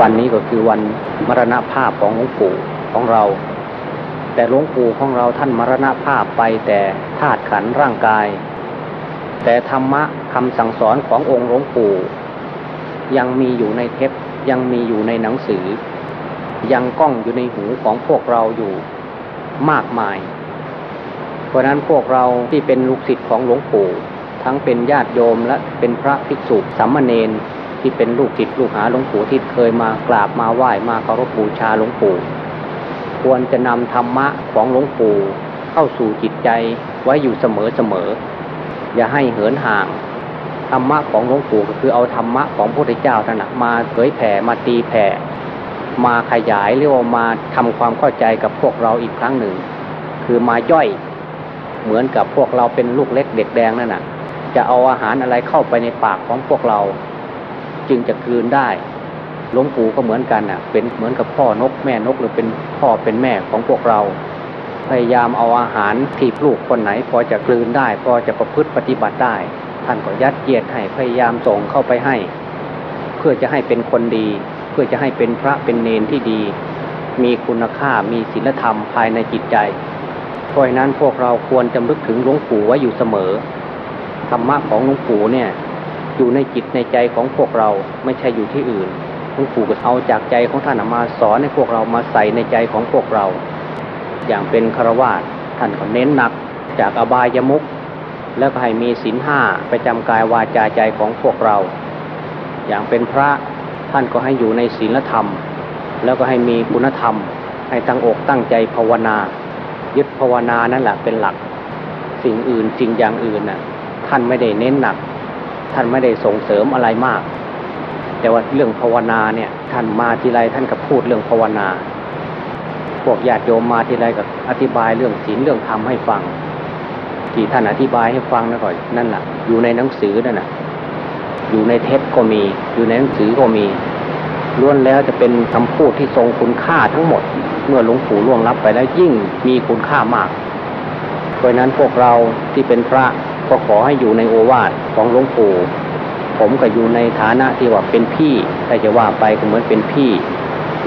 วันนี้ก็คือวันมรณภาพของหลวงปู่ของเรา แต่หลวงปู่ของเราท่านมรณภาพไปแต่ธาตุขันร่างกาย แต่ธรรมะคำสั่งสอนขององค์หลวงปู่ ยังมีอยู่ในเทปยังมีอยู่ในหนังสือ ยังก้องอยู่ในหูของพวกเราอยู่มากมาย เพราะนั้นพวกเราที่เป็นลูกศิษย์ของหลวงปู่ ทั้งเป็นญาติโยมและเป็นพระภิกษุสามเณร ที่เป็นลูกศิษย์ลูกหาหลวงปู่ที่เคยมากราบมาไหว้มาเคารพบูชาหลวงปู่ ควรจะนำธรรมะของหลวงปู่เข้าสู่จิตใจไว้อยู่เสมอเสมอ อย่าให้เหินห่างธรรมะของหลวงปู่ก็คือเอาธรรมะของพระพุทธเจ้าท่านะมาเผยแผ่มาตีแผ่ มาขยายเรียกว่ามาทำความเข้าใจกับพวกเราอีกครั้งหนึ่ง คือมาย่อยเหมือนกับพวกเราเป็นลูกเล็กเด็กแดงนั่นน่ะ จะเอาอาหารอะไรเข้าไปในปากของพวกเรา จึงจะกลืนได้หลวงปู่ก็เหมือนกันน่ะ เป็นเหมือนกับพ่อนกแม่นกหรือเป็นพ่อเป็นแม่ของพวกเรา พยายามเอาอาหารที่ลูกคนไหน พอจะกลืนได้ พอจะประพฤติปฏิบัติได้ ท่านก็ยัดเยียดให้พยายามส่งเข้าไปให้ เพื่อจะให้เป็นคนดี เพื่อจะให้เป็นพระเป็นเนนที่ดี มีคุณค่ามีศีลธรรมภายในจิตใจ เพราะฉะนั้นพวกเราควรจำลึกถึงหลวงปู่ไว้อยู่เสมอธรรมะของหลวงปู่เนี่ย อยู่ในจิตในใจของพวกเราไม่ใช่อยู่ที่อื่นหลวงปู่ก็เอาจากใจของท่านมาสอนให้พวกเรามาใส่ในใจของพวกเรา อย่างเป็นคารวาสท่านก็เน้นหนักจากอบายมุขแล้วก็ให้มีศีลห้าประจำกายวาจาใจของพวกเรา อย่างเป็นพระท่านก็ให้อยู่ในศีลธรรม แล้วก็ให้มีคุณธรรม ให้ตั้งอกตั้งใจภาวนา ยึดภาวนานั่นแหละเป็นหลัก สิ่งอื่นสิ่งอย่างอื่นน่ะท่านไม่ได้เน้นหนัก ท่านไม่ได้ส่งเสริมอะไรมาก แต่ว่าเรื่องภาวนาเนี่ยท่านมาทีไรท่านก็พูดเรื่องภาวนา พวกญาติโยมมาทีไรก็อธิบายเรื่องศีลเรื่องธรรมให้ฟัง ที่ท่านอธิบายให้ฟังนะก่อนนั่นแหละอยู่ในหนังสือนั่นแหละอยู่ในเทปก็มี อยู่ในหนังสือก็มีล้วนแล้วจะเป็นคำพูดที่ทรงคุณค่าทั้งหมด เมื่อหลวงปู่ล่วงลับไปแล้วยิ่งมีคุณค่ามาก เพราะนั้นพวกเราที่เป็นพระ ก็ขอให้อยู่ในโอวาทของหลวงปู่ผมก็อยู่ในฐานะที่ว่าเป็นพี่ถ้าจะว่าไปก็เหมือนเป็นพี่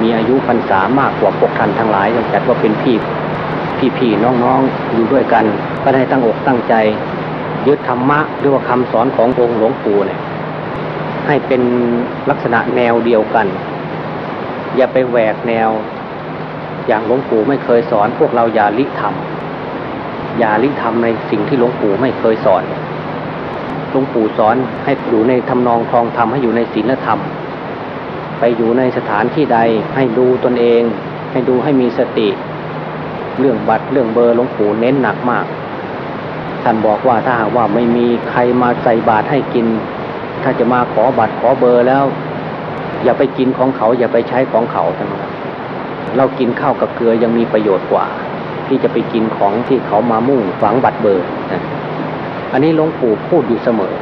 มีอายุพรรษามากกว่าพวกท่านทั้งหลายยังจัดว่าเป็นพี่พี่ๆน้องๆอยู่ด้วยกัน ก็ได้ตั้งอกตั้งใจ ยึดธรรมะหรือว่าคำสอนขององค์หลวงปู่เนี่ยให้เป็นลักษณะแนวเดียวกัน อย่าไปแหวกแนว อย่างหลวงปู่ไม่เคยสอนพวกเราอย่าลิธรรม อย่าลิธรรมในสิ่งที่หลวงปู่ไม่เคยสอนหลวงปู่สอนให้อยู่ในทำนองคลองธรรมให้อยู่ในศีลธรรม ไปอยู่ในสถานที่ใดให้ดูตนเอง ให้ดูให้มีสติ เรื่องบัตรเรื่องเบอร์หลวงปู่เน้นหนักมาก ท่านบอกว่าถ้าหากว่าไม่มีใครมาใส่บาตรให้กิน ถ้าจะมาขอบัตรขอเบอร์แล้ว อย่าไปกินของเขาอย่าไปใช้ของเขาทั้งนั้นเรากินข้าวกับเกลือยังมีประโยชน์กว่า ที่จะไปกินของที่เขามามุ่งฝังบัตรเบอร์นะอันนี้หลวงปู่พูดอยู่เสมอ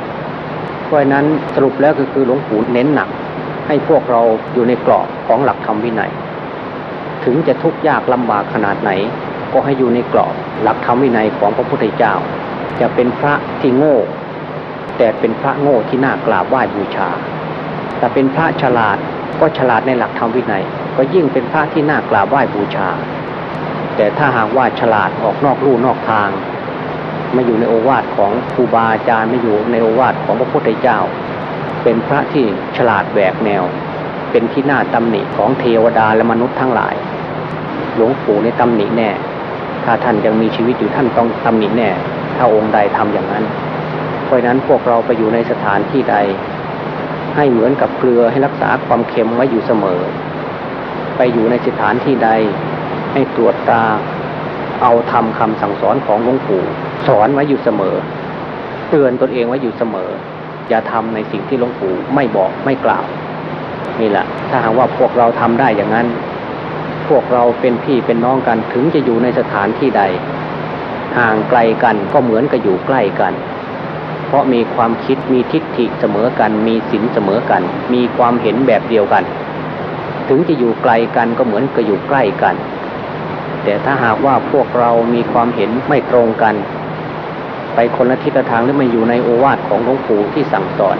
เพราะนั้นสรุปแล้วก็คือหลวงปู่เน้นหนัก ให้พวกเราอยู่ในกรอบของหลักธรรมวินัย ถึงจะทุกข์ยากลำบากขนาดไหน ก็ให้อยู่ในกรอบหลักธรรมวินัยของพระพุทธเจ้า จะเป็นพระที่โง่ แต่เป็นพระโง่ที่น่ากราบไหว้บูชา แต่เป็นพระฉลาดก็ฉลาดในหลักธรรมวินัย ก็ยิ่งเป็นพระที่น่ากราบไหว้บูชา แต่ถ้าหากว่าฉลาดออกนอกลู่นอกทาง ไม่อยู่ในโอวาทของครูบาอาจารย์ไม่อยู่ในโอวาทของพระพุทธเจ้า เป็นพระที่ฉลาดแหวกแนว เป็นที่น่าตำหนิของเทวดาและมนุษย์ทั้งหลาย หลวงปู่ในตำหนิแน่ ถ้าท่านยังมีชีวิตอยู่ท่านต้องตำหนิแน่ ถ้าองค์ใดทำอย่างนั้น เพราะนั้นพวกเราไปอยู่ในสถานที่ใด ให้เหมือนกับเกลือให้รักษาความเค็มไว้อยู่เสมอ ไปอยู่ในสถานที่ใด ให้ตรวจตา เอาทำคำสั่งสอนของหลวงปู่สอนไว้อยู่เสมอ เตือนตนเองไว้อยู่เสมอ อย่าทำในสิ่งที่หลวงปู่ไม่บอกไม่กล่าวนี่แหละถ้าหากว่าพวกเราทำได้อย่างนั้น พวกเราเป็นพี่เป็นน้องกันถึงจะอยู่ในสถานที่ใด ห่างไกลกันก็เหมือนกับอยู่ใกล้กัน เพราะมีความคิดมีทิฏฐิเสมอกัน มีศีลเสมอกัน มีความเห็นแบบเดียวกัน ถึงจะอยู่ไกลกันก็เหมือนกับอยู่ใกล้กัน แต่ถ้าหากว่าพวกเรามีความเห็นไม่ตรงกัน ไปคนละทิศละทางหรือไม่อยู่ในโอวาทของหลวงปู่ที่สั่งสอน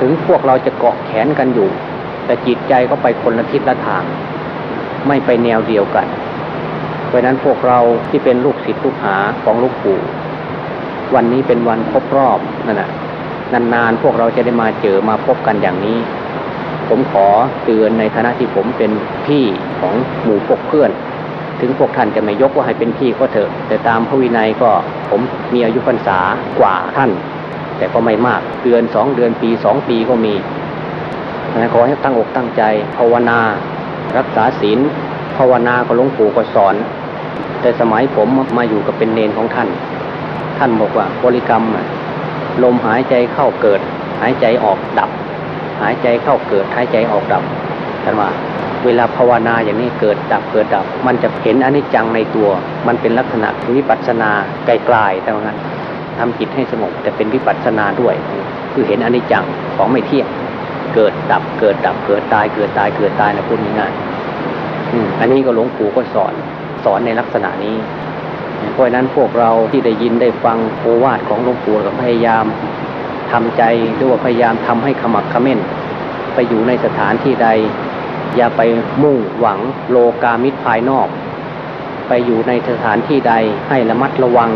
ถึงพวกเราจะเกาะแขนกันอยู่ แต่จิตใจก็ไปคนละทิศละทาง ไม่ไปแนวเดียวกัน เพราะนั้นพวกเราที่เป็นลูกศิษย์ลูกหาของหลูกปู่วันนี้เป็นวันครบรอบนั่นแหะนานๆพวกเราจะได้มาเจอมาพบกันอย่างนี้ ผมขอเตือนในฐานะที่ผมเป็นพี่ของหมู่พวกเพื่อน ถึงพวกท่านจะไม่ยกว่าให้เป็นพี่ก็เถอะ แต่ตามพระวินัยก็ผมมีอายุพรรษากว่าท่าน แต่ก็ไม่มากเดือนสองเดือนปีสองปีก็มีขอให้ตั้งอกตั้งใจภาวนา รักษาศีลภาวนาก็หลวงปู่ก็สอน แต่สมัยผมมาอยู่กับเป็นเนนของท่าน ท่านบอกว่าบริกรรมลมหายใจเข้าเกิด หายใจออกดับ หายใจเข้าเกิด หายใจออกดับท่านว่า เวลาภาวนาอย่างนี้เกิดดับเกิดดับ มันจะเห็นอนิจจังในตัว มันเป็นลักษณะวิปัสสนาไกลๆแต่ว่างั้นทำจิตให้สงบแต่เป็นวิปัสสนาด้วย คือเห็นอนิจจังของไม่เที่ยง เกิดดับเกิดดับเกิดตายเกิดตายเกิดตายนะพูดง่ายๆอันนี้ก็หลวงปู่ก็สอนสอนในลักษณะนี้เพราะนั้นพวกเราที่ได้ยินได้ฟังโอวาทของหลวงปู่ก็พยายามทำใจด้วยพยายามทำให้ขมักขม้นไปอยู่ในสถานที่ใด อย่าไปมุ่งหวังโลกามิตรภายนอก ไปอยู่ในสถานที่ใดให้ระมัดระวัง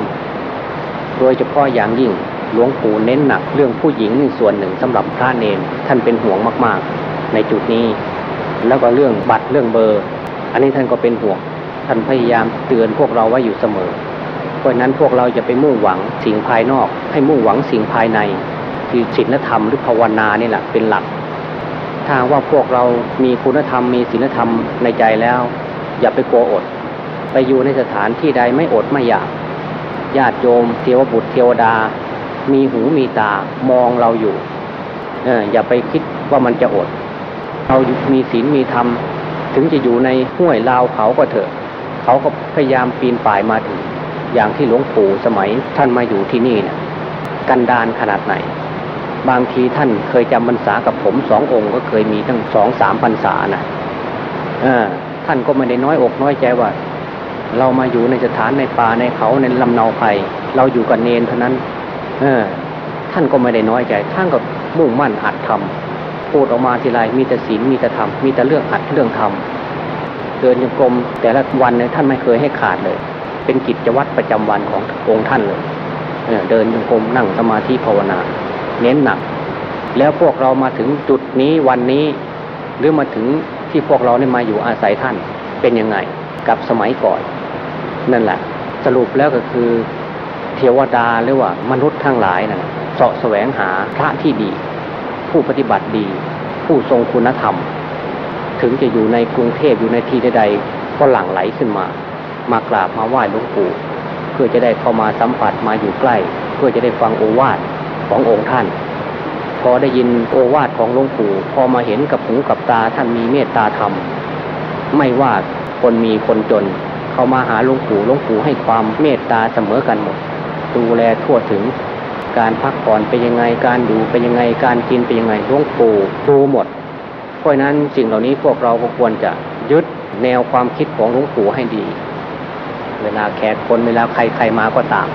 โดยเฉพาะอย่างยิ่งหลวงปู่เน้นหนักเรื่องผู้หญิงนี่ส่วนหนึ่งสำหรับพระเนนท่านเป็นห่วงมากๆ ในจุดนี้ แล้วก็เรื่องบัตรเรื่องเบอร์ อันนี้ท่านก็เป็นห่วง ท่านพยายามเตือนพวกเราไว้อยู่เสมอ เพราะฉะนั้นพวกเราจะไปมุ่งหวังสิ่งภายนอก ให้มุ่งหวังสิ่งภายใน คือศีลธรรมหรือภาวนานี่แหละเป็นหลัก ถ้าว่าพวกเรามีคุณธรรมมีศีลธรรมในใจแล้ว อย่าไปกลัวอด ไปอยู่ในสถานที่ใดไม่อดไม่อยากญาติโยมเทวบุตรเทวดา มีหูมีตามองเราอยู่เอออย่าไปคิดว่ามันจะอด เรามีศีลมีธรรม ถึงจะอยู่ในห้วยลาวเขาก็เถอะ เขาก็พยายามปีนป่ายมาถึง อย่างที่หลวงปู่สมัยท่านมาอยู่ที่นี่เนี่ยกันดานขนาดไหน บางทีท่านเคยจำพรรษากับผมสององค์ก็เคยมีตั้งสองสามพรรษานะท่านก็ไม่ได้น้อยอกน้อยใจว่า เรามาอยู่ในสถานในป่าในเขาในลำเนาไพรเราอยู่กับเนนเท่านั้น เออ ท่านก็ไม่ได้น้อยใจ ท่านก็มุ่งมั่นอัดทำพูดออกมาทีไรมีแต่ศีลมีแต่ธรรมมีแต่เรื่องอัดเรื่องทำเดินยังกรมแต่ละวันเนี่ยท่านไม่เคยให้ขาดเลย เป็นกิจวัตรประจำวันขององค์ท่านเลยเเดินยังกรมนั่งสมาธิภาวนา เน้นหนัก แล้วพวกเรามาถึงจุดนี้วันนี้ หรือมาถึงที่พวกเราเนี่ยมาอยู่อาศัยท่านเป็นยังไงกับสมัยก่อน นั่นแหละ สรุปแล้วก็คือเทวดาหรือว่ามนุษย์ทั้งหลายนะ่ะเสาะแสวงหาพระที่ดี ผู้ปฏิบัติดี ผู้ทรงคุณธรรม ถึงจะอยู่ในกรุงเทพอยู่ในที่ใดๆก็หลั่งไหลขึ้นมา มากราบมาไหว้หลวงปู่ เพื่อจะได้เข้ามาสัมผัสมาอยู่ใกล้ เพื่อจะได้ฟังโอวาท ขององค์ท่าน พอได้ยินโอวาทของหลวงปู่พอมาเห็นกับหูกับตาท่านมีเมตตาธรรม ไม่ว่าคนมีคนจน เขามาหาหลวงปู่หลวงปู่ให้ความเมตตาเสมอกันหมด ดูแลทั่วถึง การพักผ่อนเป็นยังไงการอยู่เป็นยังไงการกินเป็นยังไงหลวงปู่ดูหมด เพราะฉะนั้นสิ่งเหล่านี้พวกเราก็ควรจะยึดแนวความคิดของหลวงปู่ให้ดี เวลาแขกคนเวลาใครใครมาก็ตาม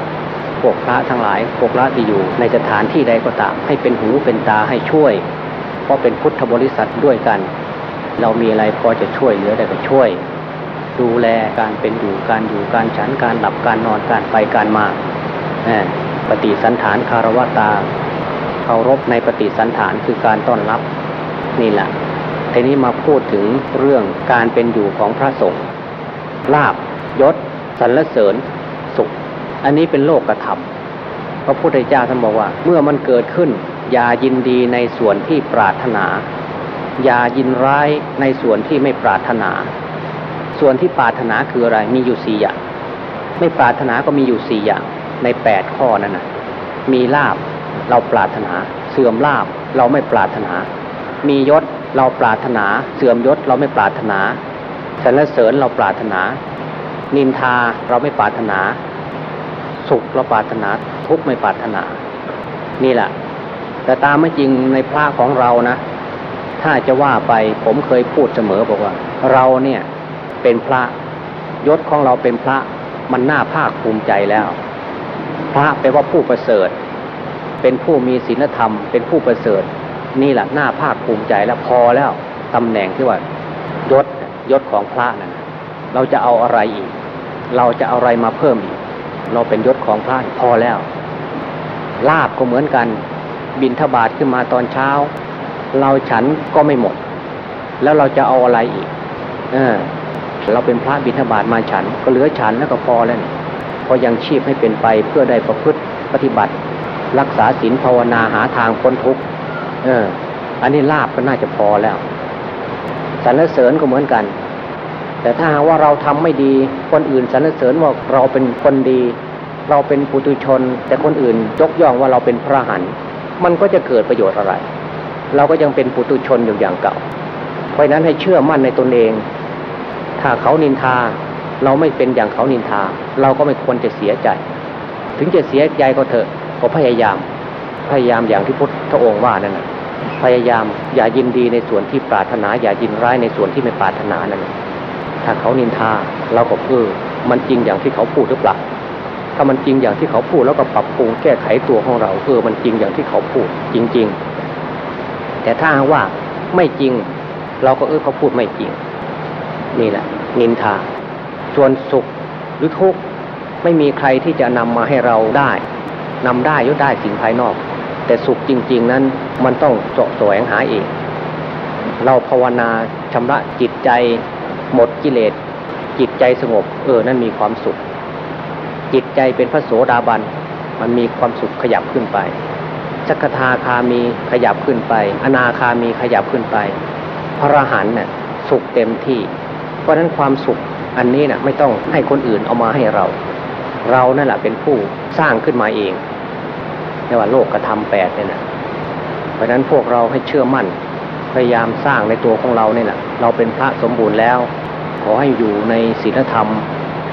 พวกพระทั้งหลาย พวกพระที่อยู่ในสถานที่ใดก็ตาม ให้เป็นหูเป็นตาให้ช่วย เพราะเป็นพุทธบริษัทด้วยกัน เรามีอะไรพอจะช่วยเหลือได้ก็ช่วย ดูแลการเป็นอยู่การอยู่การฉันการหลับการนอนการไปการมาปฏิสันฐานคารวะตาเคารพในปฏิสันฐานคือการต้อนรับนี่แหละทีนี้มาพูดถึงเรื่องการเป็นอยู่ของพระสงฆ์ลาบยศสรรเสริญ อันนี้เป็นโลกกระทำพระพุทธเจ้าท่านบอกว่า เมื่อมันเกิดขึ้น อย่ายินดีในส่วนที่ปรารถนา อย่ายินร้ายในส่วนที่ไม่ปรารถนา ส่วนที่ปรารถนาคืออะไรมีอยู่สี่อย่าง ไม่ปรารถนาก็มีอยู่สี่อย่างในแปดข้อนั่นนะมีลาบเราปรารถนา เสื่อมลาบเราไม่ปรารถนา มียศเราปรารถนา เสื่อมยศเราไม่ปรารถนาสรรเสริญเราปรารถนา นินทาเราไม่ปรารถนา สุขเราปรารถนาทุกข์ไม่ปรารถนา นี่แหละ แต่ตามไม่จริงในพระของเรานะ ถ้าจะว่าไปผมเคยพูดเสมอบอกว่า เราเนี่ยเป็นพระยศของเราเป็นพระมันน่าภาคภูมิใจแล้ว พระแปลว่าผู้ประเสริฐ เป็นผู้มีศีลธรรม เป็นผู้ประเสริฐ นี่แหละน่าภาคภูมิใจแล้วพอแล้วตำแหน่งที่ว่ายศยศของพระนั่นเราจะเอาอะไรอีก เราจะเอาอะไรมาเพิ่มอีก เราเป็นยศของพระพอแล้ว ลาบก็เหมือนกัน บินทบาทขึ้นมาตอนเช้า เราฉันก็ไม่หมด แล้วเราจะเอาอะไรอีก เออ เราเป็นพระบิณฑบาตมาฉัน ก็เหลือฉันแล้วก็พอแล้วนี่พอยังชีพให้เป็นไปเพื่อได้ประพฤติปฏิบัติ รักษาศีลภาวนาหาทางพ้นทุกข์เออ อันนี้ลาบก็น่าจะพอแล้วสรรเสริญก็เหมือนกัน แต่ถ้าหากว่าเราทำไม่ดี คนอื่นสรรเสริญว่าเราเป็นคนดี เราเป็นปุถุชน แต่คนอื่นยกย่องว่าเราเป็นพระหันมันก็จะเกิดประโยชน์อะไร เราก็ยังเป็นปุถุชนอยู่อย่างเก่า เพราะนั้นให้เชื่อมั่นในตนเอง ถ้าเขานินทา เราไม่เป็นอย่างเขานินทา เราก็ไม่ควรจะเสียใจ ถึงจะเสียใจก็เถอะก็พยายาม พยายามอย่างที่พุทธองค์ว่านั่นนะพยายามอย่ายินดีในส่วนที่ปรารถนา อย่ายินร้ายในส่วนที่ไม่ปรารถนานั่นน่ะ ถ้าเขานินทาเราก็เออมันจริงอย่างที่เขาพูดหรือเปล่าถ้ามันจริงอย่างที่เขาพูดแล้วก็ปรับปรุงแก้ไขตัวของเราเออมันจริงอย่างที่เขาพูดจริง ๆ แต่ถ้าว่าไม่จริง เราก็เออเขาพูดไม่จริง นี่แหละ นินทาส่วนสุขหรือทุกข์ไม่มีใครที่จะนำมาให้เราได้นำได้ยศได้สิ่งภายนอก แต่สุขจริง ๆ นั้นมันต้องเสาะแสวงหาเอง เราภาวนาชำระจิตใจ หมดกิเลสจิตใจสงบ เออ นั่นมีความสุข จิตใจเป็นพระโสดาบัน มันมีความสุขขยับขึ้นไปสักทาคามีขยับขึ้นไป อนาคามีขยับขึ้นไป พระรหันเนี่ยสุขเต็มที่ เพราะฉะนั้นความสุขอันนี้นะ่ะไม่ต้องให้คนอื่นเอามาให้เรา เรานั่นแหละเป็นผู้สร้างขึ้นมาเองเรียกว่าโลกกระทำแปดเนี่ยนะเพราะฉะนั้นพวกเราให้เชื่อมั่น พยายามสร้างในตัวของเราเนี่ยแหละเราเป็นพระสมบูรณ์แล้ว ขอให้อยู่ในศีลธรรม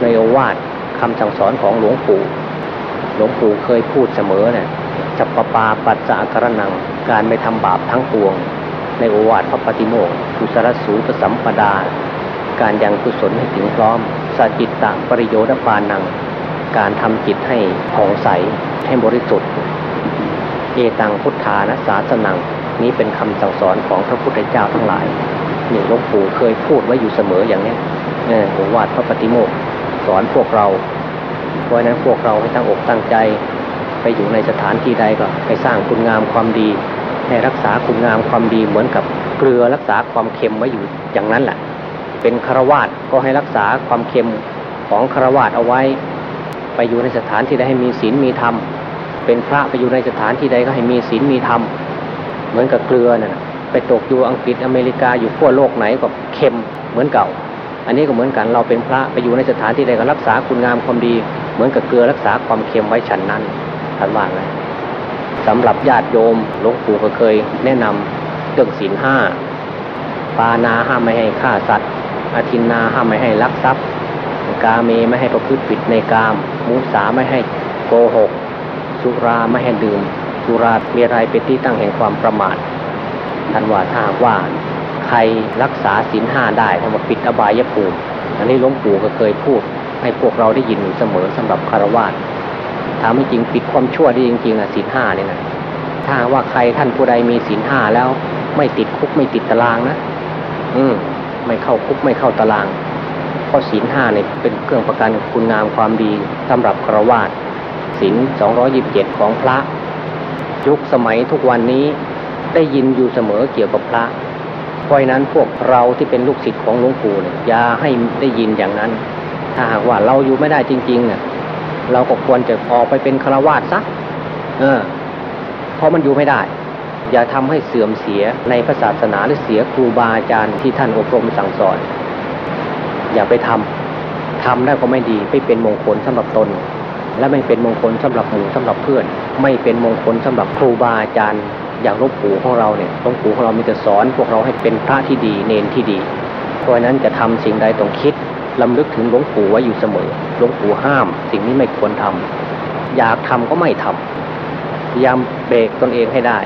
ในโอวาทคำสั่งสอนของหลวงปู่ หลวงปู่เคยพูดเสมอเนี่ยจับปปาปัจจากรนัง การไม่ทำบาปทั้งปวง ในโอวาทพระปฏิโมกข์กุศลสูปสัมปดา การยังกุศลให้ถึงพร้อมสัจิตตะปริโยดปานัง การทำจิตให้ผ่องใสให้บริสุทธิ์ เอตังพุทธานะสาสนังนี้เป็นคำสั่งสอนของพระพุทธเจ้าทั้งหลาย นี่หลวงปู่เคยพูดไว้อยู่เสมออย่างนี้เออโอวาทพระปฏิโมกขสอนพวกเรา เพราะฉะนั้นพวกเราให้ตั้งอกตั้งใจ ไปอยู่ในสถานที่ใดก็ให้สร้างคุณงามความดี ให้รักษาคุณงามความดีเหมือนกับเกลือรักษาความเค็มไว้อยู่อย่างนั้นแหละเป็นคารวาสก็ให้รักษาความเค็มของคารวาสเอาไว้ ไปอยู่ในสถานที่ใดให้มีศีลมีธรรม เป็นพระไปอยู่ในสถานที่ใดก็ให้มีศีลมีธรรม เหมือนกับเกลือน่ะ ไปตกอยู่อังกฤษอเมริกาอยู่ขั้วโลกไหนก็เค็มเหมือนเก่า อันนี้ก็เหมือนกันเราเป็นพระไปอยู่ในสถานที่ใดก็รักษาคุณงามความดี เหมือนกับเกลือรักษาความเค็มไว้ฉันนั้นท่านว่าไงสำหรับญาติโยมหลวงปู่ก็เคยแนะนำเรื่องศีลห้าปานาห้ามไม่ให้ฆ่าสัตว์อาทินนาห้ามไม่ให้ลักทรัพย์ กาเมไม่ให้ประพฤติผิดในกาม มุสาไม่ให้โกหก สุราไม่ให้ดื่ม สุรามีอะไรเป็นที่ตั้งแห่งความประมาท ท่านว่าถ้าหากว่าใครรักษาศีลห้าได้ท่านว่าปิดอบายภูมิอันนี้หลวงปู่ก็เคยพูด ให้พวกเราได้ยินอยู่เสมอสำหรับคารวะถามไม่จริงปิดความชั่วได้จริงๆอะศีลห้าเนี่ยนะถ้าว่าใครท่านผู้ใดมีศีลห้าแล้ว ไม่ติดคุกไม่ติดตารางนะอืมไม่เข้าคุกไม่เข้าตารางเพราะศีลห้าเนี่ยเป็นเครื่องประกันคุณงามความดีสำหรับครวาสศีลสองร้อยิบเจ็ดของพระ ยุคสมัยทุกวันนี้ ได้ยินอยู่เสมอเกี่ยวกับพระ เพราะนั้นพวกเราที่เป็นลูกศิษย์ของหลวงปู่เนี่ยอย่าให้ได้ยินอย่างนั้น ถ้าหากว่าเราอยู่ไม่ได้จริงๆเนี่ยเราก็ควรจะออกไปเป็นฆราวาสซะเออ เพราะมันอยู่ไม่ได้ อย่าทำให้เสื่อมเสียในพระศาสนาหรือเสียครูบาอาจารย์ที่ท่านอบรมสั่งสอน อย่าไปทำทำได้ก็ไม่ดีไม่เป็นมงคลสำหรับตน และไม่เป็นมงคลสำหรับหมู่สำหรับเพื่อน ไม่เป็นมงคลสำหรับครูบาอาจารย์ อย่างหลวงปู่ของเราเนี่ยหลวงปู่ของเรามีแต่สอน พวกเราให้เป็นพระที่ดีเนนที่ดี เพราะฉะนั้นจะทำสิ่งใดต้องคิดลำลึกถึงหลวงปู่ไว้อยู่เสมอหลวงปู่ห้าม สิ่งนี้ไม่ควรทำอยากทำก็ไม่ทำพยายามเบรกตนเองให้ได้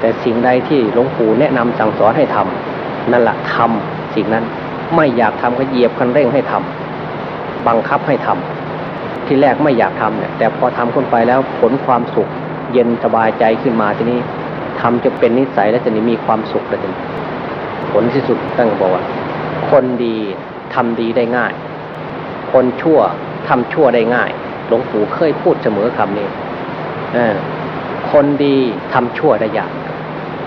แต่สิ่งใดที่หลวงปู่แนะนำสั่งสอนให้ทำนั่นแหละทำสิ่งนั้นไม่อยากทำก็เหยียบคันเร่งให้ทำบังคับให้ทำที่แรกไม่อยากทำเนี่ยแต่พอทำขึ้นไปแล้วผลความสุข เย็นสบายใจขึ้นมาทีนี้ ทำจะเป็นนิสัยและจะนิมีความสุขเลยทีนี้ผลที่สุดตั้งบอกว่า คนดีทำดีได้ง่าย คนชั่วทำชั่วได้ง่าย หลวงปู่เคยพูดเสมอคำนี้เออคนดีทำชั่วได้ยาก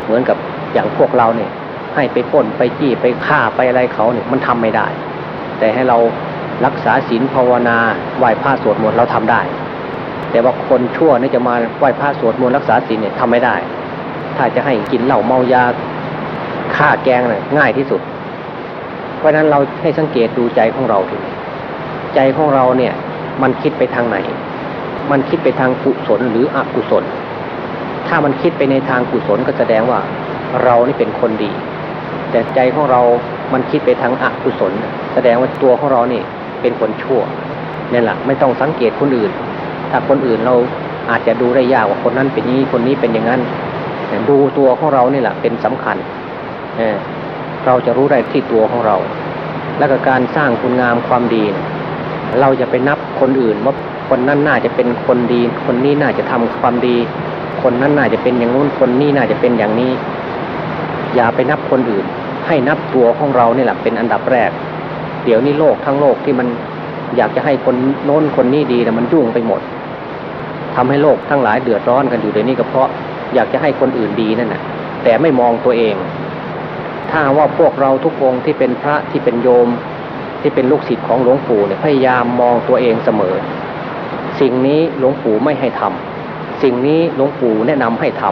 เหมือนกับอย่างพวกเราเนี่ย ให้ไปป้นไปจี้ไปฆ่าไปอะไรเขาเนี่ยมันทำไม่ได้ แต่ให้เรารักษาศีลภาวนาไหว้พระสวดมนต์เราทำได้ แต่ว่าคนชั่วเนี่ยจะมาไหว้พระสวดมนต์รักษาศีลเนี่ยทำไม่ได้ ถ้าจะให้กินเหล้าเมายาฆ่าแกงนี่ยง่ายที่สุด เพราะฉะนั้นเราให้สังเกตดูใจของเราทีใจของเราเนี่ย มันคิดไปทางไหน มันคิดไปทางกุศลหรืออกุศล ถ้ามันคิดไปในทางกุศลก็แสดงว่า เรานี่เป็นคนดี แต่ใจของเรา มันคิดไปทางอกุศล แสดงว่าตัวของเรานี่เป็นคนชั่วนี่แหละไม่ต้องสังเกตคนอื่น ถ้าคนอื่นเราอาจจะดูได้ยากว่าคนนั้นเป็นนี้คนนี้เป็นอย่างนั้น ดูตัวของเรานี่แหละเป็นสำคัญเเราจะรู้ได้ที่ตัวของเรา และก็การสร้างคุณงามความดี เราจะไปนับคนอื่นว่าคนนั้นน่าจะเป็นคนดี คนนี้น่าจะทำความดี คนนั้นน่าจะเป็นอย่างนู้นคนนี้น่าจะเป็นอย่างนี้ อย่าไปนับคนอื่น ให้นับตัวของเราเนี่แหละเป็นอันดับแรก เดี๋ยวนี้โลกทั้งโลกที่มันอยากจะให้คนโน้นคนนี้ดีแต่มันยุ่งไปหมดทำให้โลกทั้งหลายเดือดร้อนกันอยู่เดี๋ยวนี้ก็เพราะ อยากจะให้คนอื่นดีนั่นแหะแต่ไม่มองตัวเอง ถ้าว่าพวกเราทุกองที่เป็นพระที่เป็นโยม ที่เป็นลูกศิษย์ของหลวงปู่เนี่ยพยายามมองตัวเองเสมอ สิ่งนี้หลวงปู่ไม่ให้ทำสิ่งนี้หลวงปู่แนะนำให้ท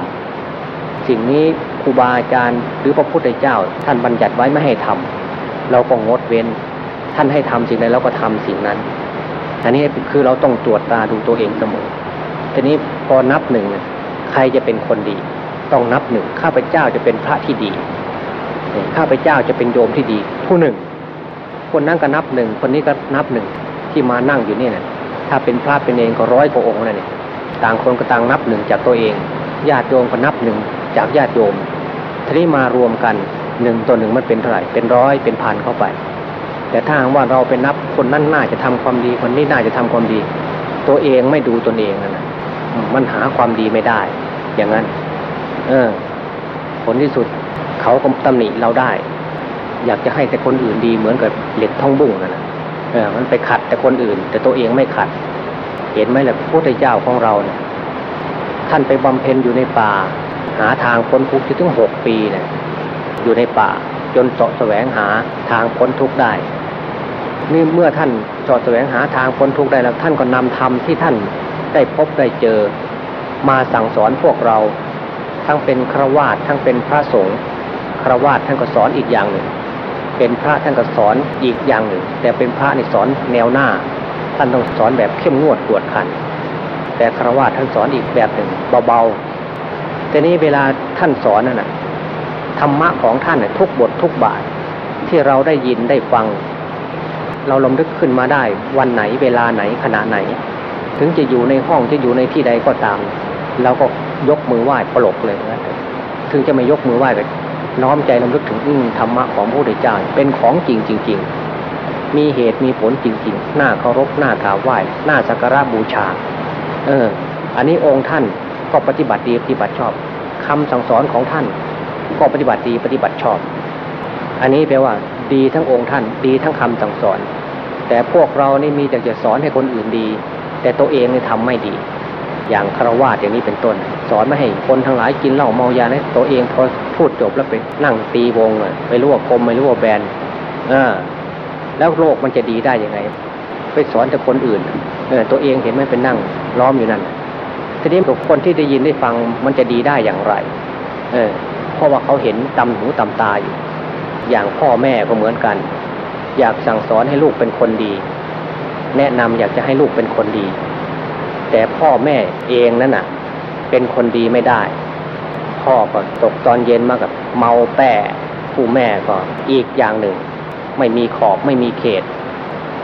ำสิ่งนี้ครูบาอาจารย์หรือพระพุทธเจ้า ท่านบัญญัติไว้ไม่ให้ทำเราก็งดเว้น ท่านให้ทำสิ่งใดเราก็ทำสิ่งนั้นอันนี้คือเราต้องตรวจตาดูตัวเองเสมอทีนี้พอนับหนึ่ง ใครจะเป็นคนดี ต้องนับหนึ่งข้าพเจ้าจะเป็นพระที่ดีข้าพเจ้าจะเป็นโยมที่ดี ผู้หนึ่ง คนนั้นก็นับหนึ่งคนนี้ก็นับหนึ่งที่มานั่งอยู่นี่นะถ้าเป็นพระเป็นเองก็ร้อยกว่าองค์นั่นเองต่างคนก็ต่างนับหนึ่งจากตัวเองญาติโยมก็นับหนึ่งจากญาติโยมทีนี้มารวมกันหนึ่งตัวหนึ่งมันเป็นเท่าไหร่เป็นร้อยเป็นพันเข้าไป แต่ถ้าว่าเราเป็นนับคนนั้นน่าจะทำความดีคนนี้น่าจะทำความดี ตัวเองไม่ดูตนเองนั่นนะมันหาความดีไม่ได้ อย่างนั้น เออ ผลที่สุดเขาก็ตำหนิเราได้ อยากจะให้แต่คนอื่นดีเหมือนกับเหล็กท่องบุ้งนั่นแหละเออมันไปขัดแต่คนอื่น แต่ตัวเองไม่ขัด เห็นไหมแหละพระพุทธเจ้าของเราเนี่ยท่านไปบำเพ็ญอยู่ในป่า หาทางพ้นทุกข์ถึงหกปีเนี่ยอยู่ในป่า จนเสาะแสวงหาทางพ้นทุกข์ได้นี่เมื่อท่านเสาะแสวงหาทางพ้นทุกข์ได้แล้วท่านก็นำธรรมที่ท่านได้พบได้เจอ มาสั่งสอนพวกเรา ทั้งเป็นครวาตทั้งเป็นพระสงฆ์ครวาตท่านก็สอนอีกอย่างหนึ่ง เป็นพระท่านก็สอนอีกอย่างหนึ่ง แต่เป็นพระนี่สอนแนวหน้า ท่านต้องสอนแบบเข้มงวดกวดขัน แต่ครวาตท่านสอนอีกแบบหนึ่งเบาๆแต่นี้เวลาท่านสอนนั่นนะธรรมะของท่านน่ยทุกบททุกบาทที่เราได้ยินได้ฟัง เราลำลึกขึ้นมาได้วันไหนเวลาไหนขณะไหน ถึงจะอยู่ในห้องจะอยู่ในที่ใดก็ตาม เราก็ยกมือไหว้ปลกเลยนะถึงจะไม่ยกมือไหว้ก็น้อมใจลำลึกถึงธรรมะของพระพุทธเจ้าเป็นของจริงจริงๆมีเหตุมีผลจริงๆหน้าเคารพหน้ากราบไหว้หน้าสักการะบูชา เออ อันนี้องค์ท่านก็ปฏิบัติดีปฏิบัติชอบคำสั่งสอนของท่าน ก็ปฏิบัติดีปฏิบัติชอบ อันนี้แปลว่า ดีทั้งองค์ท่าน ดีทั้งคำสั่งสอน แต่พวกเรานี่มีแต่จะสอนให้คนอื่นดี แต่ตัวเองนี่ทำไม่ดี อย่างคารวาสอย่างนี้เป็นต้น สอนไม่ให้คนทั้งหลายกินเหล้าเมายานะตัวเองพอพูดจบแล้วไปนั่งตีวงอะไปรู้ว่าคมไม่รู้ว่าแบนอแล้วโลกมันจะดีได้ยังไง ไปสอนแต่คนอื่นเออตัวเองเห็นไหมเป็นนั่งล้อมอยู่นั่นทีนี้คนที่ได้ยินได้ฟังมันจะดีได้อย่างไร เออเพราะว่าเขาเห็นตำหูตำตาอยู่อย่างพ่อแม่ก็เหมือนกัน อยากสั่งสอนให้ลูกเป็นคนดี แนะนำอยากจะให้ลูกเป็นคนดี แต่พ่อแม่เองนั่นน่ะ เป็นคนดีไม่ได้ พ่อก็ตกตอนเย็นมากับเมาแป้ผู้แม่ก็อีกอย่างหนึ่ง ไม่มีขอบไม่มีเขต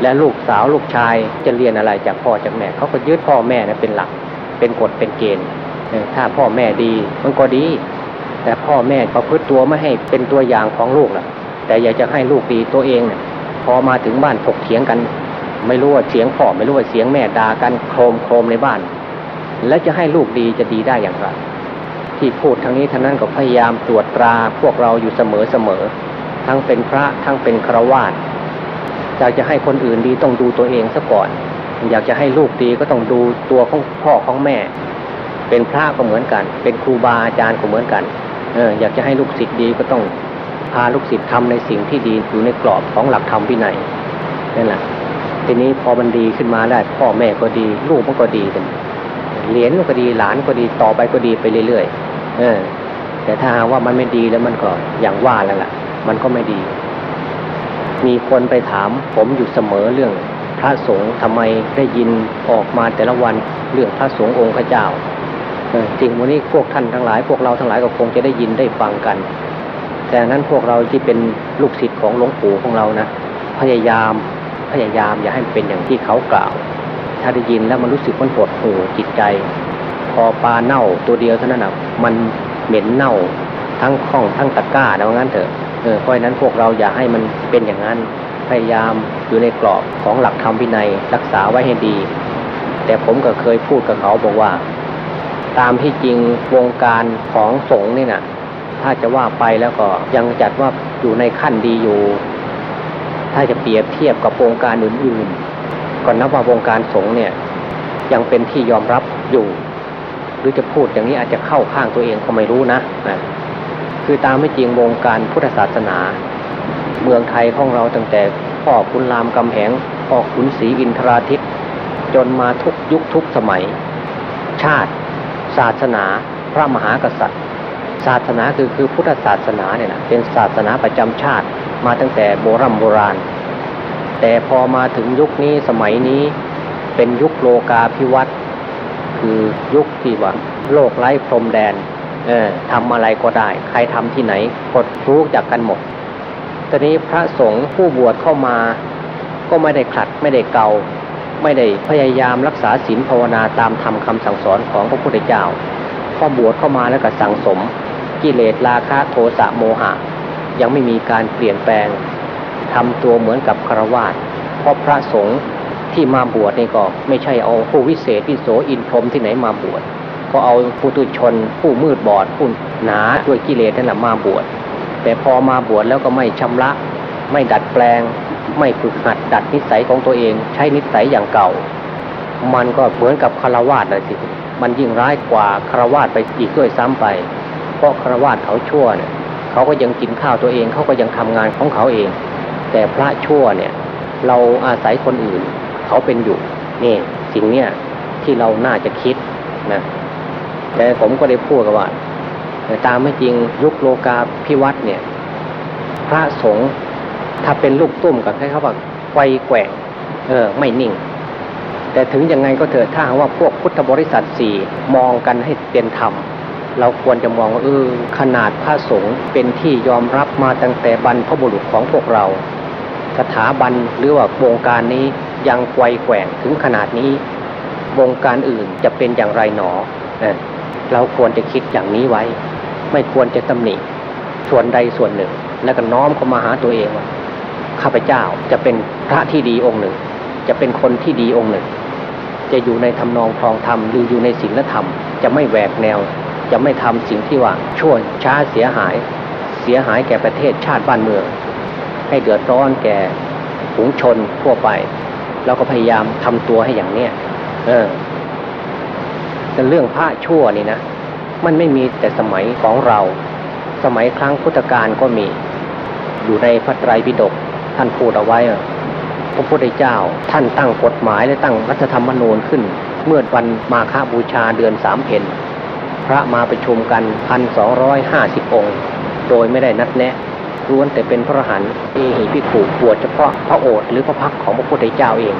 และลูกสาวลูกชายจะเรียนอะไรจากพ่อจากแม่เขาก็ยึดพ่อแม่นะเป็นหลัก เป็นกฎเป็นเกณฑ์ถ้าพ่อแม่ดีมันก็ดี แต่พ่อแม่ประพฤติตัวไม่ให้เป็นตัวอย่างของลูกล่ะ แต่อยากจะให้ลูกดีตัวเองเนี่ยพอมาถึงบ้านถกเถียงกัน ไม่รู้ว่าเสียงพ่อไม่รู้ว่าเสียงแม่ด่ากันโครมโครมในบ้าน แล้วจะให้ลูกดีจะดีได้อย่างไรที่พูดทางนี้ท่านั้นก็พยายามตรวจตราพวกเราอยู่เสมอเสมอทั้งเป็นพระทั้งเป็นครวาสอยากจะให้คนอื่นดีต้องดูตัวเองซะก่อน อยากจะให้ลูกดีก็ต้องดูตัวของพ่อของแม่ เป็นพระก็เหมือนกัน เป็นครูบาอาจารย์ก็เหมือนกันเอออยากจะให้ลูกศิษย์ดีก็ต้องพาลูกศิษย์ทำในสิ่งที่ดีอยู่ในกรอบของหลักธรรมวินัยนั่นแหละ ทีนี้พอมันดีขึ้นมาได้ พ่อแม่ก็ดี ลูกมันก็ดีกันเหรียญก็ดีหลานก็ดีต่อไปก็ดีไปเรื่อยๆเออ แต่ถ้าว่ามันไม่ดีแล้วมันก็อย่างว่าแล้วล่ะ มันก็ไม่ดี มีคนไปถามผมอยู่เสมอเรื่อง พระสงฆ์ทำไมได้ยินออกมาแต่ละวันเรื่องพระสงฆ์องค์พระเจ้าจริงวันนี้พวกท่านทั้งหลาย พวกเราทั้งหลายก็คงจะได้ยินได้ฟังกัน แต่นั้นพวกเราที่เป็นลูกศิษย์ของหลวงปู่ของเรานะพยายาม พยายามอย่าให้มันเป็นอย่างที่เขากล่าว ถ้าได้ยินแล้วมันรู้สึกมันปวดหูจิตใจ พอปลาเน่าตัวเดียวเท่านั้นนะมันเหม็นเน่าทั้งข้องทั้งตะกร้าเอางั้นเถอะเออเพราะฉะนั้นพวกเราอย่าให้มันเป็นอย่างนั้นพยายามอยู่ในกรอบของหลักธรรมวินัยรักษาไว้ให้ดี แต่ผมก็เคยพูดกับเขาบอกว่า ตามที่จริงวงการของสงฆ์นี่นะถ้าจะว่าไปแล้วก็ยังจัดว่าอยู่ในขั้นดีอยู่ ถ้าจะเปรียบเทียบกับวงการอื่นๆ ก็นับว่าวงการสงฆ์เนี่ยยังเป็นที่ยอมรับอยู่ หรือจะพูดอย่างนี้อาจจะเข้าข้างตัวเองก็ไม่รู้นะนะคือตามไม่จริงวงการพุทธศาสนา เมืองไทยของเราตั้งแต่พ่อคุณรามกำแหงพ่อขุนศรีอินทราทิตจนมาทุกยุคทุกสมัย ชาติ ศาสนา พระมหากษัตริย์ ศาสนาคือคือพุทธศาสนาเนี่ยนะเป็นศาสนาประจำชาติ มาตั้งแต่โบรโบราณ แต่พอมาถึงยุคนี้สมัยนี้เป็นยุคโลกาภิวัตน์คือยุคที่ว่าโลกไร้พรมแดนเออทำอะไรก็ได้ ใครทำที่ไหนกดรู้จักกันหมดตอนนี้พระสงฆ์ผู้บวชเข้ามาก็ไม่ได้ขัดไม่ได้เกา ไม่ได้พยายามรักษาศีลภาวนาตามธรรมคาสั่งสอนของพระพุทธเจ้าพอบวชเข้ามาแล้วก็สั่งสม กิเลสราคะโทสะโมหะ ยังไม่มีการเปลี่ยนแปลงทำตัวเหมือนกับคารวาสเพราะพระสงฆ์ที่มาบวชนี่ก็ไม่ใช่เอาผู้วิเศษวิโสอินพรมที่ไหนมาบวชก็เอาผู้ตุชน ผู้มืดบอดผู้หนาด้วยกิเลสนั่นแหละมาบวชแต่พอมาบวชแล้วก็ไม่ชำระ ไม่ดัดแปลง ไม่ฝึกหัดดัดนิสัยของตัวเอง ใช้นิสัยอย่างเก่า มันก็เหมือนกับคารวาสเลยสิมันยิ่งร้ายกว่าคารวาสไปอีกด้วยซ้ำไป เพราะคารวาสเขาชั่วเนี่ย เขาก็ยังกินข้าวตัวเอง เขาก็ยังทำงานของเขาเอง แต่พระชั่วเนี่ย เราอาศัยคนอื่น เขาเป็นอยู่นี่สิ่งเนี้ยที่เราน่าจะคิดนะแต่ผมก็ได้พูดกับว่าตามไม่จริงยุคโลกาพิวัตเนี่ย พระสงฆ์ถ้าเป็นลูกตุ้มกับใครเขาบอกไฟแกว่งเออ ไม่นิ่ง แต่ถึงยังไงก็เถอะถ้าว่าพวกพุทธบริษัทสี่มองกันให้เป็นธรรม เราควรจะมองว่าเออขนาดพระสงฆ์เป็นที่ยอมรับมาตั้งแต่บรรพบุรุษของพวกเราสถาบันหรือว่าวงการนี้ยังไกวแกว่งถึงขนาดนี้ วงการอื่นจะเป็นอย่างไรหนอเออเราควรจะคิดอย่างนี้ไว้ ไม่ควรจะตำหนิส่วนใดส่วนหนึ่ง แล้วก็น้อมเข้ามาหาตัวเองว่าข้าพเจ้าจะเป็นพระที่ดีองค์หนึ่ง จะเป็นคนที่ดีองค์หนึ่ง จะอยู่ในทำนองครองธรรมหรืออยู่ในศีลธรรม จะไม่แหวกแนว จะไม่ทำสิ่งที่ว่าชั่วช้าเสียหาย เสียหายแก่ประเทศชาติบ้านเมือง ให้เดือดร้อนแก่ฝูงชนทั่วไปเราก็พยายามทำตัวให้อย่างเนี้ยเออแต่เรื่องพระชั่วนี่นะมันไม่มีแต่สมัยของเรา สมัยครั้งพุทธกาลก็มี อยู่ในพระไตรปิฎกท่านพูดเอาไว้พระพุทธเจ้าท่านตั้งกฎหมายและตั้งรัฐธรรมนูญขึ้น เมื่อวันมาฆบูชาเดือนสามเพน พระมาประชุมกันพันสองร้อยห้าสิบองค์ โดยไม่ได้นัดแนะล้วนแต่เป็นพระหันเอหิพิขุบวชเฉพาะพระโอษฐ์หรือพระพักของพระพุทธเจ้าเอง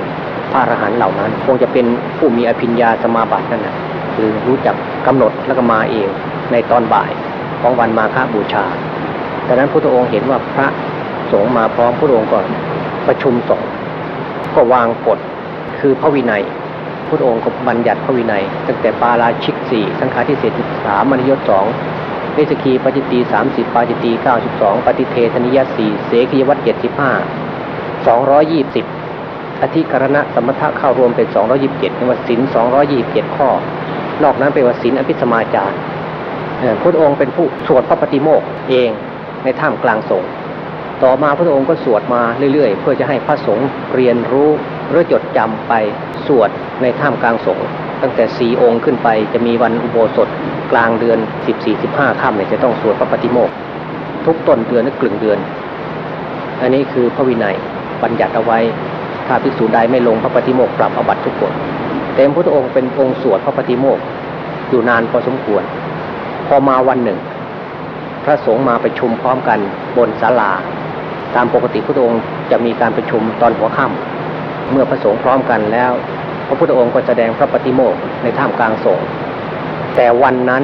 พระอรหันต์เหล่านั้น คงจะเป็นผู้มีอภิญญาสมาบัตินั่นแหละคือรู้จักกำหนดแล้วก็มาเองในตอนบ่ายของวันมาฆบูชาดังนั้นพระองค์เห็นว่าพระสงฆ์มาพร้อมพระองค์ก่อนประชุมสงฆ์ก็วางกฎคือพระวินัย พระองค์ก็บัญญัติพระวินัย ตั้งแต่ปาราชิกสี่สังฆาทิเศษสามมณียศสองเนสกีปจิตีสามสิบปาจิตีเก้าสิบสองปฏิเทธนิยสี่เสกียวัตเจ็ดสิบห้าสองร้อยยี่สิบอธิกรณะสมถะเข้ารวมเป็นสองร้อยิบเจ็ดนวันศินสองร้อยี่สิบเจ็ดข้อ นอกนั้นเป็นว่าศีลอภิสมาจารพระองค์เป็นผู้สวดพระปฏิโมกเองในถ้ำกลางสงฆ์ต่อมาพระองค์ก็สวดมาเรื่อยๆ เพื่อจะให้พระสงฆ์เรียนรู้ หรือจดจำไปสวดในท่ามกลางสงฆ์ตั้งแต่สี่องค์ขึ้นไปจะมีวันอุโบสถกลางเดือน 14-15ค่ำเนี่ยจะต้องสวดพระปฏิโมกข์ทุกต้นเดือนและกลึงเดือน อันนี้คือพระวินัยบัญญัติเอาไว้ ถ้าภิกษุใดไม่ลงพระปฏิโมกข์ปรับอบัตทุกกฎเต็มพระองค์เป็นองค์สวดพระปฏิโมกข์อยู่นานพอสมควร พอมาวันหนึ่ง พระสงฆ์มาประชุมพร้อมกันบนศาลา ตามปกติพระองค์จะมีการประชุมตอนหัวค่ำ เมื่อพระสงฆ์พร้อมกันแล้ว พระพุทธองค์ก็แสดงพระปฏิโมกข์ในท่ามกลางสงฆ์แต่วันนั้น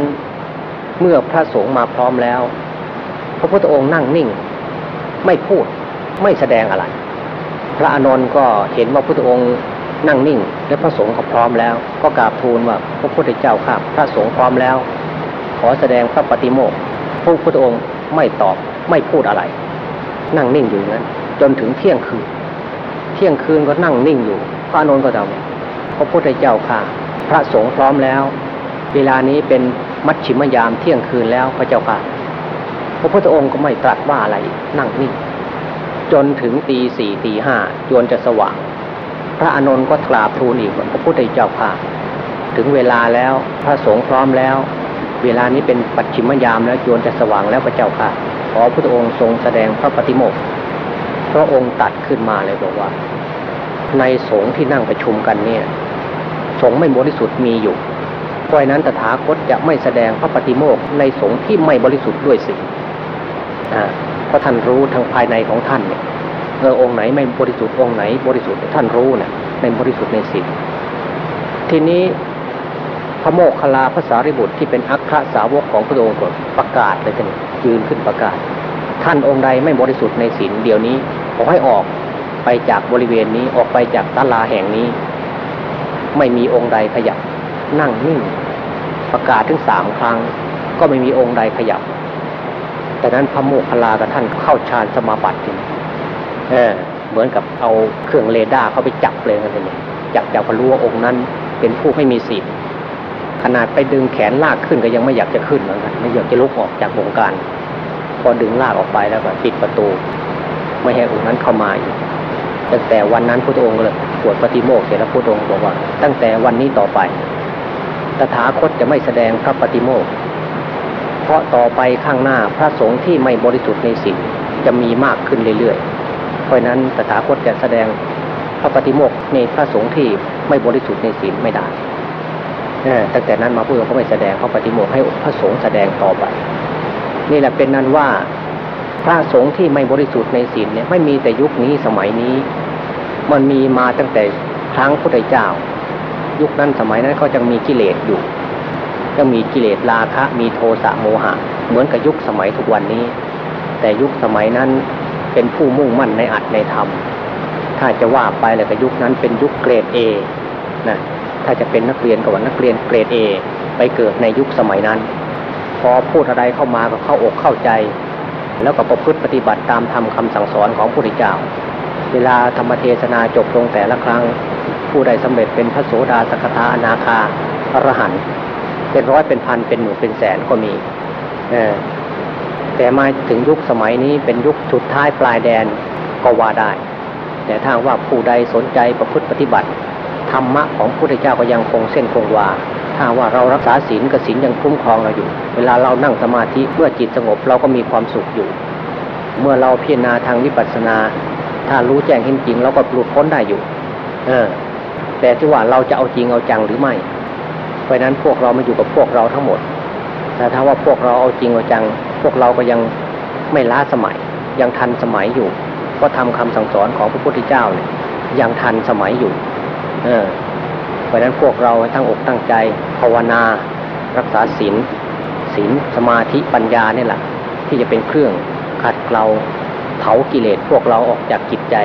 เมื่อพระสงฆ์มาพร้อมแล้ว พระพุทธองค์นั่งนิ่ง ไม่พูดไม่แสดงอะไร พระอานนท์ก็เห็นว่าพระพุทธองค์นั่งนิ่ง และพระสงฆ์ก็พร้อมแล้ว ก็กราบทูลว่าพระพุทธเจ้าข้าพระสงฆ์พร้อมแล้ว ขอแสดงพระปฏิโมกข์พระพุทธองค์ไม่ตอบไม่พูดอะไร นั่งนิ่งอยู่นั้น จนถึงเที่ยงคืน ที่ยงคืนก็นั่งนิ่งอยู่ พระอานนท์ก็ทำพระพุทธเจ้าค่ะ พระสงฆ์พร้อมแล้ว เวลานี้เป็นมัชชิมยามเที่ยงคืนแล้วพระเจ้าค่ะ พระพุทธองค์ก็ไม่ตรัสว่าอะไรนั่งนิ่ง จนถึงตีสี่ตีห้าจวนจะสว่าง พระอนนท์ก็กราบทูลอีกว่าพระพุทธเจ้าค่ะ ถึงเวลาแล้วพระสงฆ์พร้อมแล้ว เวลานี้เป็นปัจฉิมยามแล้วจวนจะสว่างแล้วพระเจ้าค่ะ ขอพระองค์ทรงแสดงพระปฏิโมกข์ พระองค์ตัดขึ้นมาเลยบอกว่า ในสงฆ์ที่นั่งประชุมกันเนี่ยสงฆ์ไม่บริสุทธิ์มีอยู่เพราะนั้นตถาคตจะไม่แสดงพระปฏิโมกข์ในสงฆ์ที่ไม่บริสุทธิ์ด้วยสิเพราะท่านรู้ทางภายในของท่านเนี่ยเออองค์ไหนไม่บริสุทธิ์องค์ไหน บริสุทธิ์ท่านรู้นะในบริสุทธิ์ในศีลทีนี้พระโมคคัลาภาษาริบุตรที่เป็นอัครสาวกของพระองค์ก็ประกาศเลยทีนี้ยืนขึ้นประกาศ ท่านองค์ใดไม่บริสุทธิ์ในศีลเดี๋ยวนี้ อให้ออกไปจากบริเวณนี้ออกไปจากตลาแห่งนี้ ไม่มีองค์ใดขยับ นั่งนิ่ง ประกาศถึงสามครั้ง ก็ไม่มีองค์ใดขยับ แต่นั้นพระโมคคัลลากับท่านเข้าฌานสมาบัติทีนี้เออเหมือนกับเอาเครื่องเรดาร์เข้าไปจับเลยกันเลยจับจับพรู้ว่าองค์นั้น เป็นผู้ไม่มีศีลขนาดไปดึงแขนลากขึ้นก็ยังไม่อยากจะขึ้นเหมือนกันไม่อยากจะลุกออกจากวงการ พอดึงลากออกไปแล้วก็ปิดประตู ไม่ให้องค์นั้นเข้ามาอีกตั้งแต่วันนั้นพระองค์เลยปวดปฏิโมกข์เสร็จแล้วพระองค์บอกว่า ตั้งแต่วันนี้ต่อไป ตถาคตจะไม่แสดงพระปฏิโมกข์เพราะต่อไปข้างหน้าพระสงฆ์ที่ไม่บริสุทธิ์ในศีลจะมีมากขึ้นเรื่อยๆ เพราะนั้นตถาคตจะแสดงพระปฏิโมกข์ในพระสงฆ์ที่ไม่บริสุทธิ์ในศีลไม่ได้ตั้งแต่นั้นมาพระองค์ก็ไม่แสดงพระปฏิโมกข์ให้พระสงฆ์แสดงต่อไป นี่แหละเป็นนั้นว่า พระสงฆ์ที่ไม่บริสุทธิ์ในศีลเนี่ยไม่มีแต่ยุคนี้สมัยนี้ มันมีมาตั้งแต่ครั้งพุทธเจ้า ยุคนั้นสมัยนั้นเขาจะมีกิเลสอยู่ ก็มีกิเลสราคะ มีโทสะโมหะ เหมือนกับยุคสมัยทุกวันนี้ แต่ยุคสมัยนั้นเป็นผู้มุ่งมั่นในอัตในธรรม ถ้าจะว่าไปเลยก็ยุคนั้นเป็นยุคเกรดเอนะถ้าจะเป็นนักเรียนก็ว่านักเรียนเกรดเอไปเกิดในยุคสมัยนั้น พอพูดอะไรเข้ามาก็เข้าอกเข้าใจ แล้วก็ประพฤติปฏิบัติตามธรรมคาสั่งสอนของพระพุทธเจ้า เวลาธรรมเทศนาจบลงแต่ละครั้ง ผู้ใดสำเร็จเป็นพระโสดาสกทาอนาคาอรหันเป็นร้อยเป็นพันเป็นหมื่นเป็นแสนก็มีเออแต่มาถึงยุคสมัยนี้เป็นยุคสุดท้ายปลายแดนก็ว่าได้ แต่ถ้าว่าผู้ใดสนใจประพฤติปฏิบัติธรรมะของพระพุทธเจ้าก็ยังคงเส้นคงวา ถ้าว่าเรารักษาศีลกับศีลยังคุ้มครองเราอยู่ เวลาเรานั่งสมาธิเมื่อจิตสงบเราก็มีความสุขอยู่ เมื่อเราพิจารณาทางวิปัสสนา ถ้ารู้แจ้งเห็นจริงเราก็หลุดพ้นได้อยู่ เออ แต่ที่ว่าเราจะเอาจริงเอาจังหรือไม่ เพราะนั้นพวกเรามาอยู่กับพวกเราทั้งหมด แต่ถ้าว่าพวกเราเอาจริงเอาจัง พวกเราก็ยังไม่ล้าสมัย ยังทันสมัยอยู่ ก็ทำคำสั่งสอนของพระพุทธเจ้าเนี่ยยังทันสมัยอยู่ เออเพราะนั้นพวกเราตั้งอกตั้งใจ ภาวนา รักษาศีลศีลสมาธิปัญญาเนี่แหละที่จะเป็นเครื่องขัดเกลาเผากิเลสพวกเราออกจากจิตใจ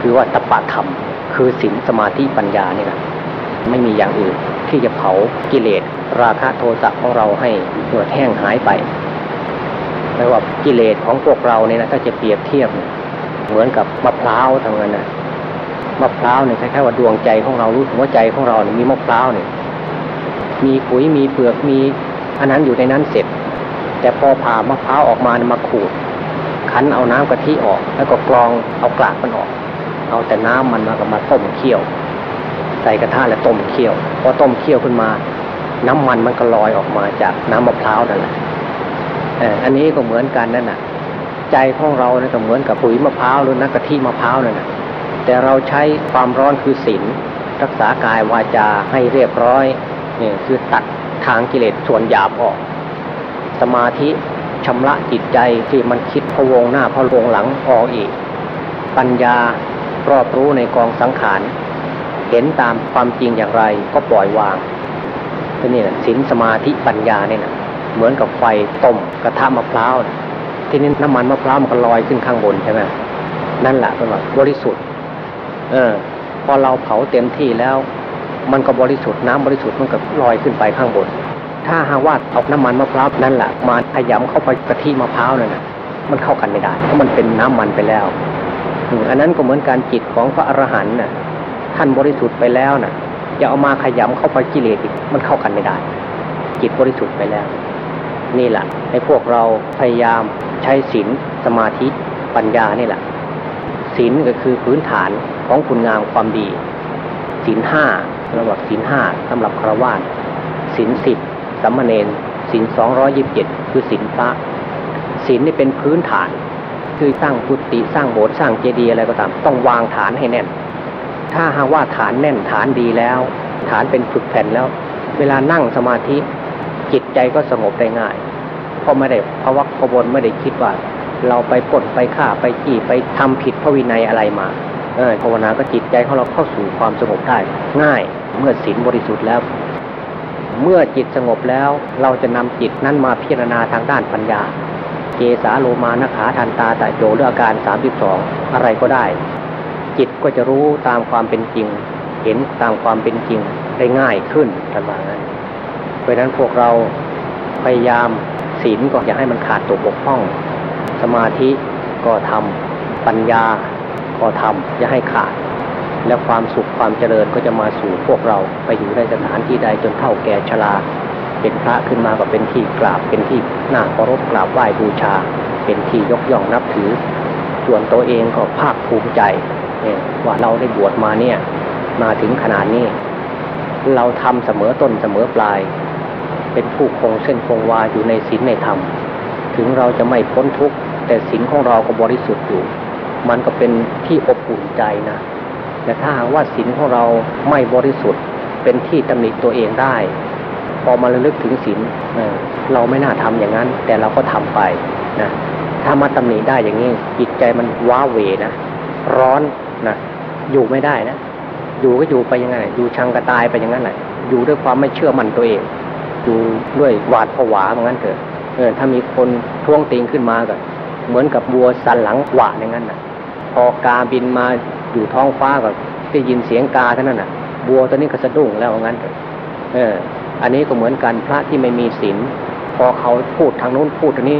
คือว่าตปะธรรม คือศีลสมาธิปัญญาเนี่แหละไม่มีอย่างอื่นที่จะเผากิเลส ราคะโทสะของเราให้หือดแห้งหายไปแปลว่ากิเลสของพวกเราเนี่ยนะถ้าจะเปรียบเทียบ เหมือนกับมะพร้าวทางนั้นนะมะพร้าวเนี่ยคล้ายๆว่าดวงใจของเรารู้ถึงว่าใจของเราเนี่ยมีมะพร้าวเนี่ย มีปุ๋ยมีเปลือกมี อันนั้นอยู่ในนั้นเสร็จ แต่พอผ่ามะพร้าวออกมามาขูดขคั้นเอาน้ำกะทิออก แล้วก็กรองเอากลากมันออก เอาแต่น้ำมันมากับมาต้มเคี่ยว ใส่กระทะแล้วต้มเคี่ยวพอต้มเคี่ยวขึ้นมา น้ำมันมันก็ลอยออกมาจากน้ำมะพร้าวนั่นแหละเอออันนี้ก็เหมือนกันนั่นน่ะ ใจของเราเนี่ยก็เหมือนกับปุ๋ยมะพร้าวหรือนักกะทิมะพร้าวนั่นน่ะแต่เราใช้ความร้อนคือศีลรักษากายวาจาให้เรียบร้อย เนี่ยคือตัดทางกิเลสส่วนหยาบออก สมาธิชำระจิตใจที่มันคิดพะวงหน้าพะวงหลังออกอีก ปัญญารอบรู้ในกองสังขารเห็นตามความจริงอย่างไรก็ปล่อยวางทีนี่แหละศีลสมาธิปัญญาเนี่ยนะเหมือนกับไฟต้มกระทะมะพร้าวนะที่นี้น้ำมันมะพร้าวมันก็ลอยขึ้นข้างบนใช่ไหมนั่นแหละเป็นว่าบริสุทธิ์ เออ พอเราเผาเต็มที่แล้ว มันก็บริสุทธิ์น้ำบริสุทธิ์มันก็ลอยขึ้นไปข้างบน ถ้าหากว่าเอาน้ำมันมะพร้าวนั่นแหละมาขยำเข้าไปกะทิมะพร้าวนั่นนะมันเข้ากันไม่ได้เพราะมันเป็นน้ำมันไปแล้วอันนั้นก็เหมือนการจิตของพระอรหันต์น่ะท่านบริสุทธิ์ไปแล้วน่ะจะเอามาขยำเข้าไปกิเลสอีกมันเข้ากันไม่ได้ จิตบริสุทธิ์ไปแล้ว นี่แหละให้พวกเราพยายามใช้ศีลสมาธิปัญญานี่แหละศีลก็คือพื้นฐานของคุณงามความดีศีลห้า ระหว่างศีลห้าสำหรับครวะศีลสิบสัมมเนนศีลสองร้อยิบเจ็ดคือศีลพระศีลนี่เป็นพื้นฐาน คือสร้างกุฏิสร้างโบสถ์สร้างเจดีย์อะไรก็ตาม ต้องวางฐานให้แน่น ถ้าหากว่าฐานแน่นฐานดีแล้ว ฐานเป็นฝึกแผ่นแล้ว เวลานั่งสมาธิจิตใจก็สงบได้ง่ายเพราะไม่ได้ภาวะขบวนไม่ได้คิดว่า เราไปปล้นไปฆ่าไปจี้ไปทำผิดพระวินัยอะไรมา ภาวนาก็จิตใจของเราเข้าสู่ความสงบได้ง่ายเมื่อศีลบริสุทธิ์แล้ว เมื่อจิตสงบแล้วเราจะนำจิตนั้นมาพิจารณาทางด้านปัญญา เกสาโลมานขาทันตาตะโจเรื่ออาการสามสิบสองอะไรก็ได้ จิตก็จะรู้ตามความเป็นจริง เห็นตามความเป็นจริงได้ง่ายขึ้นท่านว่างั้นเพราะนั้นพวกเราพยายามศีลก็อย่าให้มันขาดตกบกพร่อง สมาธิก็ทำปัญญา ก็ทำอย่าให้ขาด แล้วความสุขความเจริญก็จะมาสู่พวกเราไปอยู่ในสถานที่ใดจนเท่าแก่ชราเป็นพระขึ้นมาก็เป็นที่กราบเป็นที่น่าเคารพกราบไหว้บูชา เป็นที่ยกย่องนับถือ ส่วนตัวเองก็ภาคภูมิใจเนี่ยว่าเราได้บวชมาเนี่ยมาถึงขนาดนี้ เราทำเสมอต้นเสมอปลาย เป็นผู้คงเส้นคงวาอยู่ในศีลในธรรม ถึงเราจะไม่พ้นทุกข์แต่ศีลของเราก็บริสุทธิ์อยู่ มันก็เป็นที่อบอุ่นใจนะแต่ถ้าหากว่าศีลของเราไม่บริสุทธิ์ เป็นที่ตำหนิตัวเองได้ พอมาระลึกถึงศีลเราไม่น่าทำอย่างนั้น แต่เราก็ทำไปนะถ้ามาตำหนิได้อย่างนี้จิตใจมันว้าเหวนะร้อนนะอยู่ไม่ได้นะอยู่ก็อยู่ไปยังไงอยู่ชังกระตายไปอย่างนั้นแหละอยู่ด้วยความไม่เชื่อมั่นตัวเอง อยู่ด้วยหวาดผวาเหมือนกันเถอะเออถ้ามีคนท้วงติงขึ้นมาก็ เหมือนกับบัวสันหลังหวาอย่างนั้นน่ะพอกาบินมาอยู่ท้องฟ้าก็ได้ยินเสียงกาเท่านั้นน่ะบัวตัวนี้ก็สะดุ้งแล้วงั้นเออ อันนี้ก็เหมือนกันพระที่ไม่มีศีลพอเขาพูดทางโน้นพูดทางนี้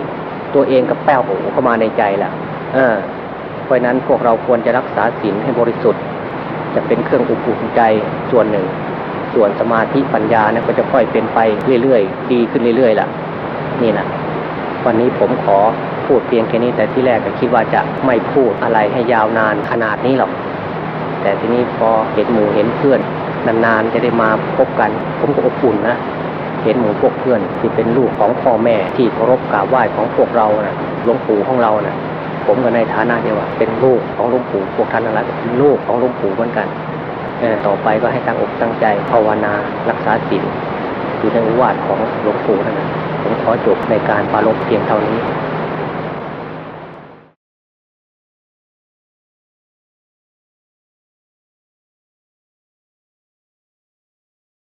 ตัวเองก็แป้วหูเข้ามาในใจแล้วเออเพราะนั้นพวกเราควรจะรักษาศีลให้บริสุทธิ์ จะเป็นเครื่องอุปุ่นใจส่วนหนึ่ง ส่วนสมาธิปัญญานะก็จะค่อยเป็นไปเรื่อยๆ ดีขึ้นเรื่อยๆล่ะ นี่นะวันนี้ผมขอ พูดเพียงแค่นี้ แต่ที่แรกก็คิดว่าจะไม่พูดอะไรให้ยาวนานขนาดนี้หรอก แต่ทีนี้พอเห็นหมู่เห็นเพื่อนนานๆจะได้มาพบกัน ผมก็อบอุ่นนะเห็นหมู่พวกเพื่อนที่เป็นลูกของพ่อแม่ที่เคารพกราบไหว้ของพวกเรานะหลวงปู่ของเรานะผมก็ในฐานะเดียว่าเป็นลูกของหลวงปู่พวกท่านนั่นแหละเป็นลูกของหลวงปู่เหมือนกันต่อไปก็ให้ตั้งอกตั้งใจภาวนารักษาศีลอยู่ในอุวาทของหลวงปู่นั่นนะผมขอจบในการปารภเพียงเท่านี้